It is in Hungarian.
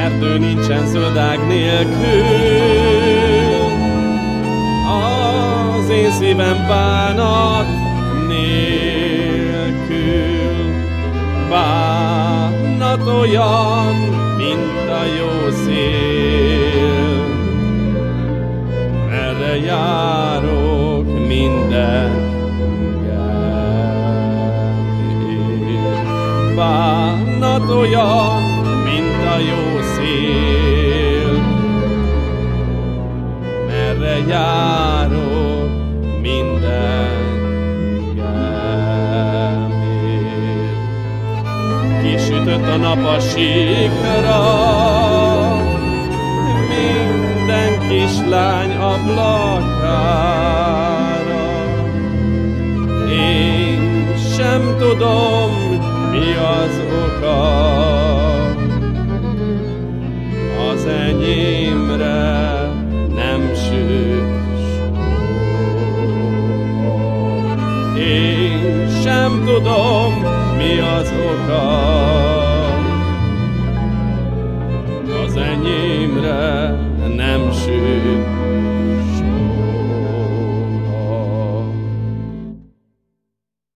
erdő nincsen zöldág nélkül. Az én szívem bánat nélkül. Bánat olyan, mint a jó szél. Erre járok minden bánat olyan, mint a jó szél. Merre járok minden Kisütött a nap a síkra, minden kislány ablakára. Én sem tudom, az enyémre nem süt Én sem tudom, mi az oka